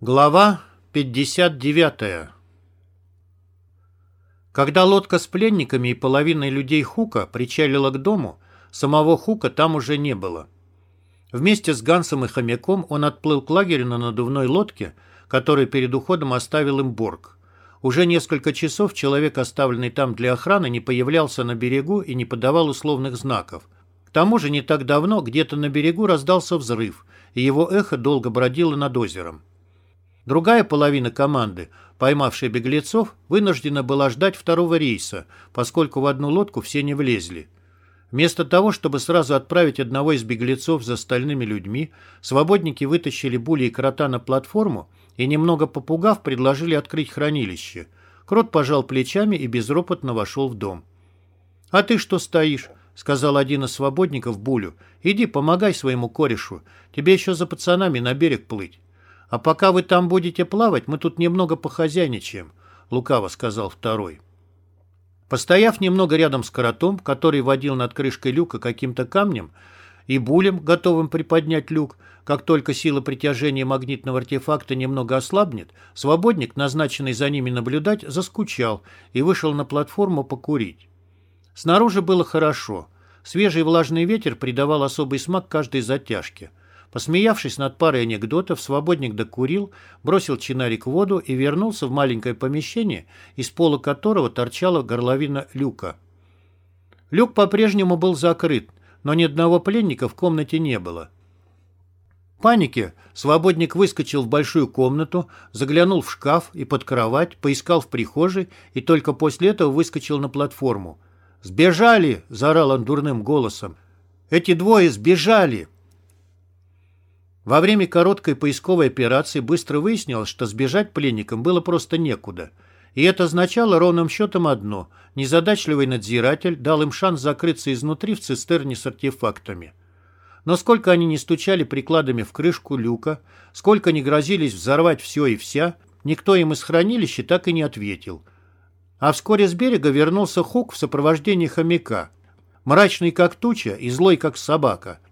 Глава 59 Когда лодка с пленниками и половиной людей Хука причалила к дому, самого Хука там уже не было. Вместе с Гансом и Хомяком он отплыл к лагерю на надувной лодке, который перед уходом оставил им Борг. Уже несколько часов человек, оставленный там для охраны, не появлялся на берегу и не подавал условных знаков. К тому же не так давно где-то на берегу раздался взрыв, и его эхо долго бродило над озером. Другая половина команды, поймавшая беглецов, вынуждена была ждать второго рейса, поскольку в одну лодку все не влезли. Вместо того, чтобы сразу отправить одного из беглецов за остальными людьми, свободники вытащили Були и Крота на платформу и, немного попугав, предложили открыть хранилище. Крот пожал плечами и безропотно вошел в дом. «А ты что стоишь?» — сказал один из свободников Булю. «Иди, помогай своему корешу. Тебе еще за пацанами на берег плыть». «А пока вы там будете плавать, мы тут немного похозяйничаем», — лукаво сказал второй. Постояв немного рядом с коротом, который водил над крышкой люка каким-то камнем, и булем, готовым приподнять люк, как только сила притяжения магнитного артефакта немного ослабнет, свободник, назначенный за ними наблюдать, заскучал и вышел на платформу покурить. Снаружи было хорошо. Свежий влажный ветер придавал особый смак каждой затяжке. Посмеявшись над парой анекдотов, свободник докурил, бросил чинарик в воду и вернулся в маленькое помещение, из пола которого торчала горловина люка. Люк по-прежнему был закрыт, но ни одного пленника в комнате не было. В панике свободник выскочил в большую комнату, заглянул в шкаф и под кровать, поискал в прихожей и только после этого выскочил на платформу. «Сбежали!» – заорал он дурным голосом. «Эти двое сбежали!» Во время короткой поисковой операции быстро выяснилось, что сбежать пленникам было просто некуда. И это означало ровным счетом одно – незадачливый надзиратель дал им шанс закрыться изнутри в цистерне с артефактами. Но сколько они не стучали прикладами в крышку люка, сколько не грозились взорвать все и вся, никто им из хранилища так и не ответил. А вскоре с берега вернулся Хук в сопровождении хомяка. Мрачный как туча и злой как собака –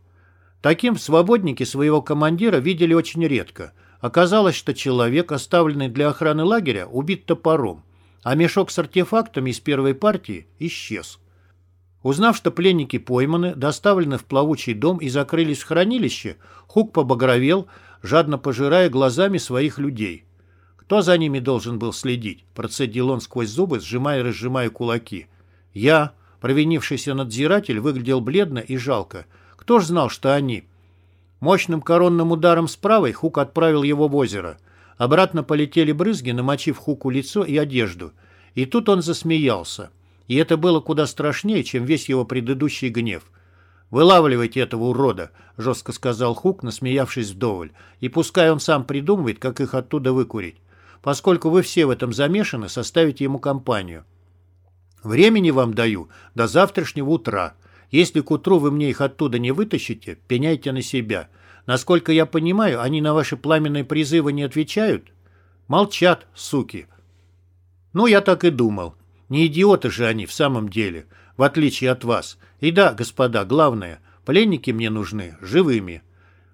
Таким свободники своего командира видели очень редко. Оказалось, что человек, оставленный для охраны лагеря, убит топором, а мешок с артефактами из первой партии исчез. Узнав, что пленники пойманы, доставлены в плавучий дом и закрылись в хранилище, Хук побагровел, жадно пожирая глазами своих людей. «Кто за ними должен был следить?» – процедил он сквозь зубы, сжимая и разжимая кулаки. «Я». Провинившийся надзиратель выглядел бледно и жалко – кто ж знал, что они? Мощным коронным ударом с правой Хук отправил его в озеро. Обратно полетели брызги, намочив Хуку лицо и одежду. И тут он засмеялся. И это было куда страшнее, чем весь его предыдущий гнев. «Вылавливайте этого урода», — жестко сказал Хук, насмеявшись вдоволь. «И пускай он сам придумывает, как их оттуда выкурить. Поскольку вы все в этом замешаны, составите ему компанию. Времени вам даю до завтрашнего утра. Если к утру вы мне их оттуда не вытащите, пеняйте на себя. Насколько я понимаю, они на ваши пламенные призывы не отвечают? Молчат, суки. Ну, я так и думал. Не идиоты же они в самом деле, в отличие от вас. И да, господа, главное, пленники мне нужны живыми.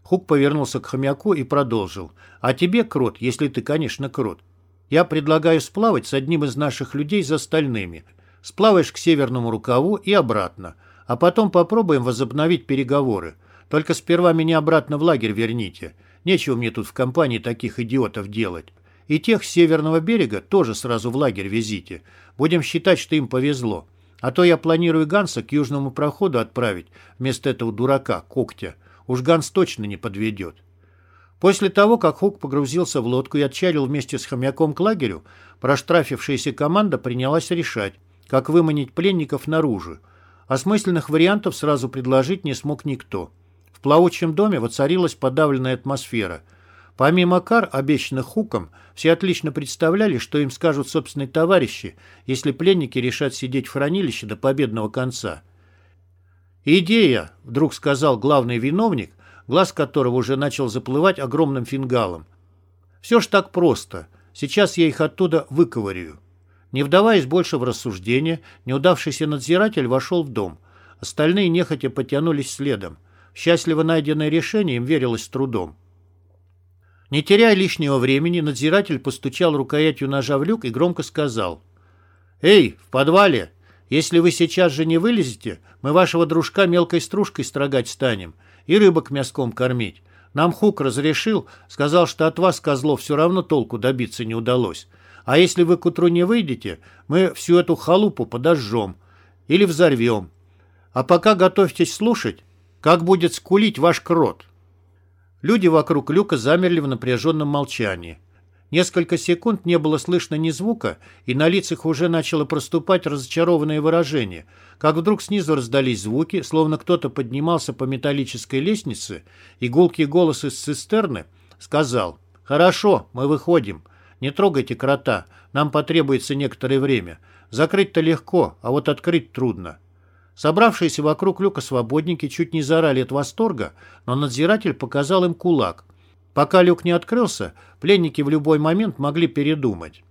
Хук повернулся к хомяку и продолжил. А тебе, крот, если ты, конечно, крот, я предлагаю сплавать с одним из наших людей за остальными. Сплаваешь к северному рукаву и обратно – а потом попробуем возобновить переговоры. Только сперва меня обратно в лагерь верните. Нечего мне тут в компании таких идиотов делать. И тех с северного берега тоже сразу в лагерь везите. Будем считать, что им повезло. А то я планирую Ганса к южному проходу отправить, вместо этого дурака, когтя. Уж Ганс точно не подведет. После того, как Хук погрузился в лодку и отчалил вместе с хомяком к лагерю, проштрафившаяся команда принялась решать, как выманить пленников наружу, Осмысленных вариантов сразу предложить не смог никто. В плавучем доме воцарилась подавленная атмосфера. Помимо кар, обещанных хуком, все отлично представляли, что им скажут собственные товарищи, если пленники решат сидеть в хранилище до победного конца. «Идея», — вдруг сказал главный виновник, глаз которого уже начал заплывать огромным фингалом. «Все ж так просто. Сейчас я их оттуда выковырю». Не вдаваясь больше в рассуждения, неудавшийся надзиратель вошел в дом. Остальные нехотя потянулись следом. Счастливо найденное решение им верилось трудом. Не теряя лишнего времени, надзиратель постучал рукоятью ножа в люк и громко сказал. «Эй, в подвале! Если вы сейчас же не вылезете, мы вашего дружка мелкой стружкой строгать станем и рыбок мяском кормить. Нам Хук разрешил, сказал, что от вас, козлов, все равно толку добиться не удалось. А если вы к утру не выйдете, мы всю эту халупу подожжем или взорвем. А пока готовьтесь слушать, как будет скулить ваш крот». Люди вокруг люка замерли в напряженном молчании. Несколько секунд не было слышно ни звука, и на лицах уже начало проступать разочарованное выражение, как вдруг снизу раздались звуки, словно кто-то поднимался по металлической лестнице, и гулкий голос из цистерны сказал «Хорошо, мы выходим. Не трогайте крота, нам потребуется некоторое время. Закрыть-то легко, а вот открыть трудно». Собравшиеся вокруг люка свободники чуть не заорали от восторга, но надзиратель показал им кулак. Пока люк не открылся, пленники в любой момент могли передумать.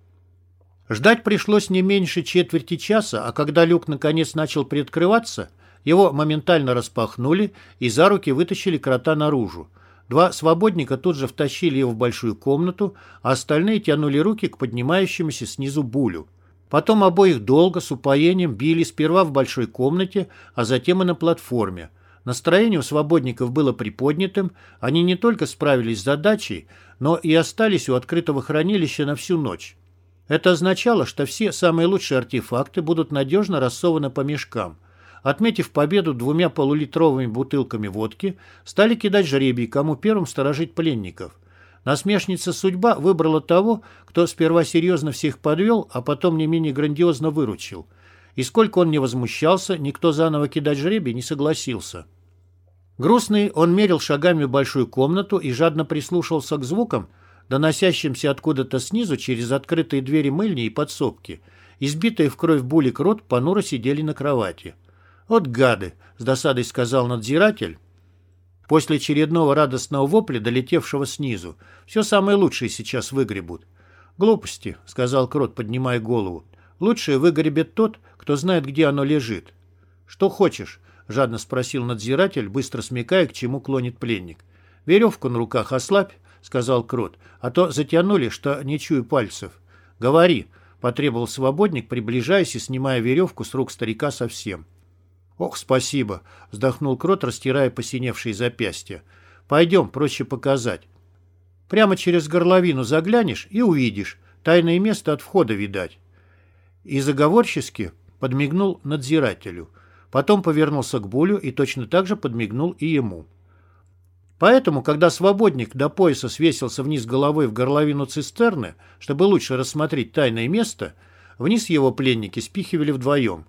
Ждать пришлось не меньше четверти часа, а когда люк наконец начал приоткрываться, его моментально распахнули и за руки вытащили крота наружу. Два свободника тут же втащили его в большую комнату, а остальные тянули руки к поднимающемуся снизу булю. Потом обоих долго, с упоением били сперва в большой комнате, а затем и на платформе. Настроение у свободников было приподнятым, они не только справились с задачей, но и остались у открытого хранилища на всю ночь. Это означало, что все самые лучшие артефакты будут надежно рассованы по мешкам. Отметив победу двумя полулитровыми бутылками водки, стали кидать жребий, кому первым сторожить пленников. Насмешница судьба выбрала того, кто сперва серьезно всех подвел, а потом не менее грандиозно выручил. И сколько он не возмущался, никто заново кидать жребий не согласился. Грустный, он мерил шагами большую комнату и жадно прислушивался к звукам, доносящимся откуда-то снизу через открытые двери мыльни и подсобки. Избитые в кровь булик рот понуро сидели на кровати. «Вот гады!» — с досадой сказал надзиратель, После очередного радостного вопля, долетевшего снизу, все самое лучшее сейчас выгребут. «Глупости», — сказал Крот, поднимая голову. «Лучшее выгребет тот, кто знает, где оно лежит». «Что хочешь?» — жадно спросил надзиратель, быстро смекая, к чему клонит пленник. «Веревку на руках ослабь», — сказал Крот, «а то затянули, что не чую пальцев». «Говори», — потребовал свободник, приближаясь и снимая веревку с рук старика совсем. «Ох, спасибо!» — вздохнул Крот, растирая посиневшие запястья. «Пойдем, проще показать. Прямо через горловину заглянешь и увидишь. Тайное место от входа видать». И заговорчески подмигнул надзирателю. Потом повернулся к Булю и точно так же подмигнул и ему. Поэтому, когда свободник до пояса свесился вниз головой в горловину цистерны, чтобы лучше рассмотреть тайное место, вниз его пленники спихивали вдвоем.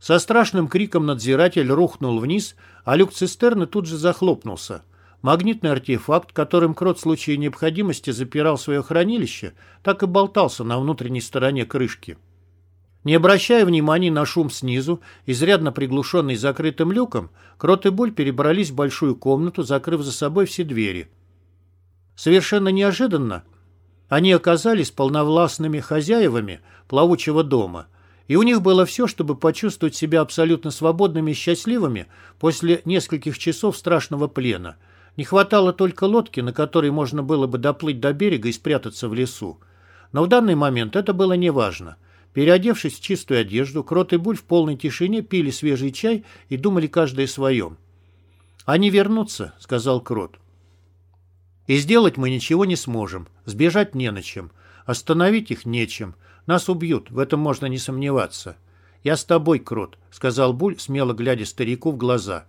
Со страшным криком надзиратель рухнул вниз, а люк цистерны тут же захлопнулся. Магнитный артефакт, которым Крот в случае необходимости запирал свое хранилище, так и болтался на внутренней стороне крышки. Не обращая внимания на шум снизу, изрядно приглушенный закрытым люком, Крот и Буль перебрались в большую комнату, закрыв за собой все двери. Совершенно неожиданно они оказались полновластными хозяевами плавучего дома – и у них было все, чтобы почувствовать себя абсолютно свободными и счастливыми после нескольких часов страшного плена. Не хватало только лодки, на которой можно было бы доплыть до берега и спрятаться в лесу. Но в данный момент это было неважно. Переодевшись в чистую одежду, Крот и Буль в полной тишине пили свежий чай и думали каждый о своем. «Они вернутся», — сказал Крот. «И сделать мы ничего не сможем. Сбежать не на чем. Остановить их нечем. Нас убьют, в этом можно не сомневаться. «Я с тобой, Крот», — сказал Буль, смело глядя старику в глаза.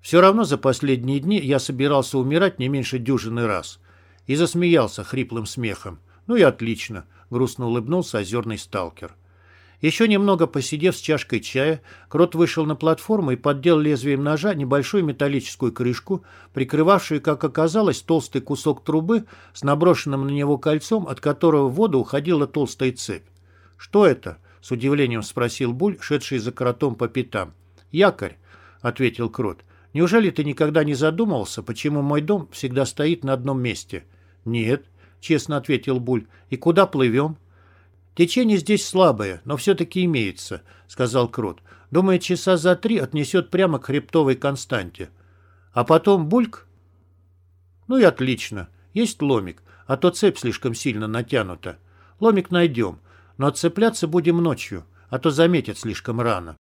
«Все равно за последние дни я собирался умирать не меньше дюжины раз». И засмеялся хриплым смехом. «Ну и отлично», — грустно улыбнулся озерный сталкер. Еще немного посидев с чашкой чая, Крот вышел на платформу и поддел лезвием ножа небольшую металлическую крышку, прикрывавшую, как оказалось, толстый кусок трубы с наброшенным на него кольцом, от которого в воду уходила толстая цепь. «Что это?» — с удивлением спросил Буль, шедший за кротом по пятам. «Якорь», — ответил Крот. «Неужели ты никогда не задумывался, почему мой дом всегда стоит на одном месте?» «Нет», — честно ответил Буль. «И куда плывем?» «Течение здесь слабое, но все-таки имеется», — сказал Крот. «Думаю, часа за три отнесет прямо к хребтовой константе. А потом бульк?» «Ну и отлично. Есть ломик. а то цепь слишком сильно натянута. Ломик найдем, но отцепляться будем ночью, а то заметят слишком рано.